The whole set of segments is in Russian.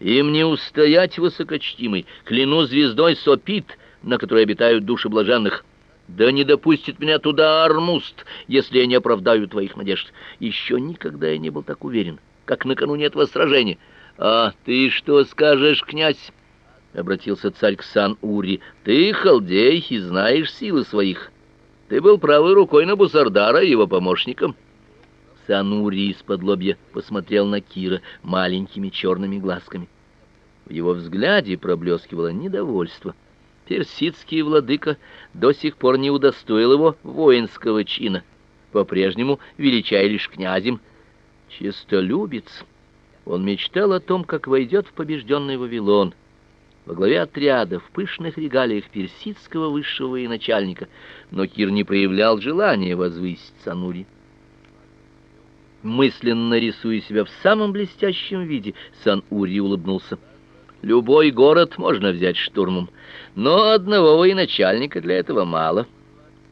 Им не устоять, высокочтимый, клянусь звездой Сопит, на которой обитают души блаженных. Да не допустит меня туда Армуст, если я не оправдаю твоих надежд. Еще никогда я не был так уверен, как накануне этого сражения. А ты что скажешь, князь? обратился царь к Сан-Ури. Ты халдей и знаешь силы своих. Ты был правой рукой на Бусардара и его помощником. Санури из-под лобья посмотрел на Кира маленькими черными глазками. В его взгляде проблескивало недовольство. Персидский владыка до сих пор не удостоил его воинского чина, по-прежнему величая лишь князем. Честолюбец. Он мечтал о том, как войдет в побежденный Вавилон, во главе отряда в пышных регалиях персидского высшего военачальника, но Кир не проявлял желания возвысить Санури мысленно рисуя себя в самом блестящем виде, Сан-Ури улыбнулся. Любой город можно взять штурмом, но одного военачальника для этого мало.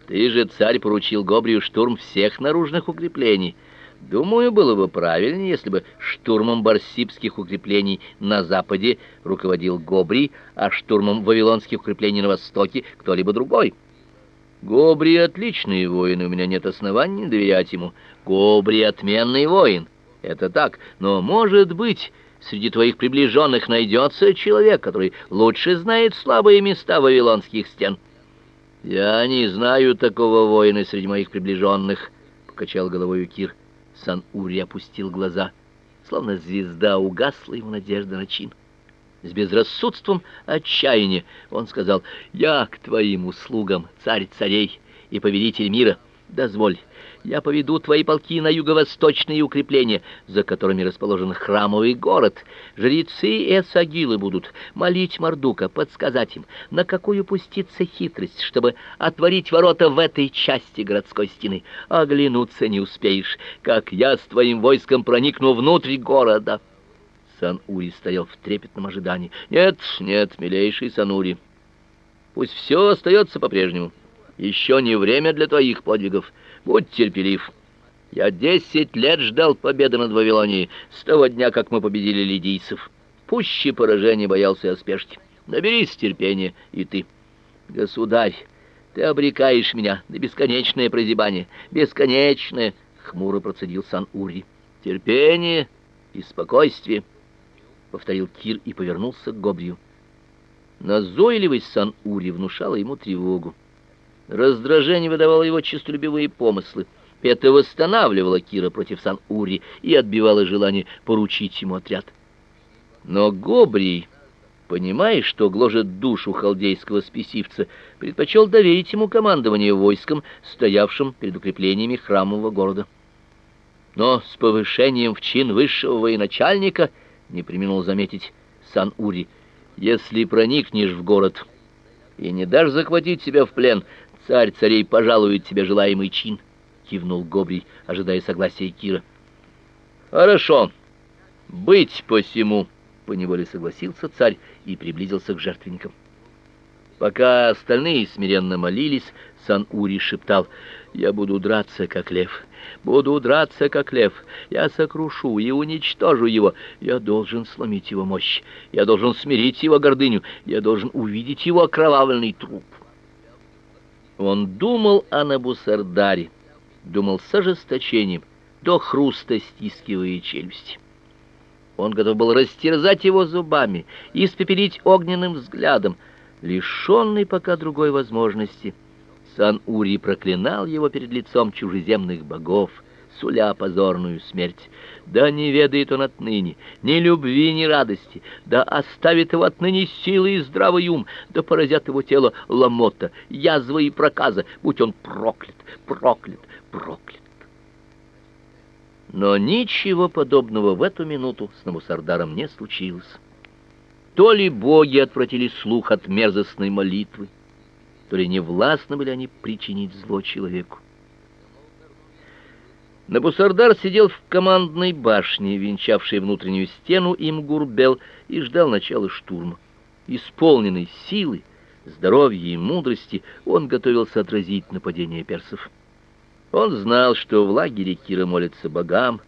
Ты же, царь, поручил Гобрию штурм всех наружных укреплений. Думаю, было бы правильнее, если бы штурмом барсибских укреплений на западе руководил Гобрий, а штурмом вавилонских укреплений на востоке кто-либо другой. Гобри отличный воин, у меня нет оснований доверять ему. Гобри отменный воин. Это так, но может быть, среди твоих приближенных найдется человек, который лучше знает слабые места вавилонских стен. Я не знаю такого воина среди моих приближенных, покачал головой Кир. Сан-Ури опустил глаза, словно звезда угасла его надежда на чин. С безрассудством отчаяния он сказал: "Я к твоим услугам, царь царей и повелитель мира. Дозволь, я поведу твои полки на юго-восточные укрепления, за которыми расположен храмовый город. Жрецы и эсагилы будут молить Мардука, подсказать им, на какую пуститься хитрость, чтобы отворить ворота в этой части городской стены. Оглянуться не успеешь, как я с твоим войском проникну внутрь города. Сан-Ури стоял в трепетном ожидании. Нет, нет, милейший Сан-Ури. Пусть все остается по-прежнему. Еще не время для твоих подвигов. Будь терпелив. Я десять лет ждал победы над Вавилонией, с того дня, как мы победили лидийцев. Пуще поражения боялся о спешке. Наберись терпения и ты. Государь, ты обрекаешь меня на бесконечное прозябание, бесконечное, хмуро процедил Сан-Ури. Терпение и спокойствие — повторил Кир и повернулся к Гобрию. Назойливость Сан-Ури внушала ему тревогу. Раздражение выдавало его честолюбивые помыслы. Это восстанавливало Кира против Сан-Ури и отбивало желание поручить ему отряд. Но Гобрий, понимая, что гложет душу халдейского спесивца, предпочел доверить ему командование войском, стоявшим перед укреплениями храмового города. Но с повышением в чин высшего военачальника — не преминул заметить Сан-Ури. Если проникнешь в город и не дашь захватить себя в плен, царь царей пожалует тебе желаемый чин, кивнул Гобрий, ожидая согласия Кира. Хорошо. Быть посему, поневоле согласился царь и приблизился к жертвенникам. Пока остальные смиренно молились, Сан-Ури шептал: "Я буду драться как лев, буду драться как лев. Я сокрушу и уничтожу его. Я должен сломить его мощь. Я должен смирить его гордыню. Я должен увидеть его окровавленный труп". Он думал о Набусардаре, думал с ожесточением, до хруста стискивая челюсть. Он готов был растерзать его зубами, испепелить огненным взглядом, лишенный пока другой возможности. Сан-Ури проклинал его перед лицом чужеземных богов, суля позорную смерть. Да не ведает он отныне ни любви, ни радости, да оставит его отныне силы и здравый ум, да поразят его тело ломота, язвы и проказа, будь он проклят, проклят, проклят. Но ничего подобного в эту минуту с Намусардаром не случилось. То ли боги отвратили слух от мерзостной молитвы, то ли не властны были они причинить зло человеку. Набусардар сидел в командной башне, венчавшей внутреннюю стену Имгурбел, и ждал начала штурма. Исполненный силы, здоровья и мудрости, он готовился отразить нападение персов. Он знал, что в лагере Кира молится богам,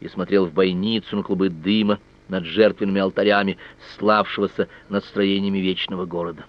и смотрел в бойницу на клубы дыма, над жертвенными алтарями, славшегося над строениями вечного города.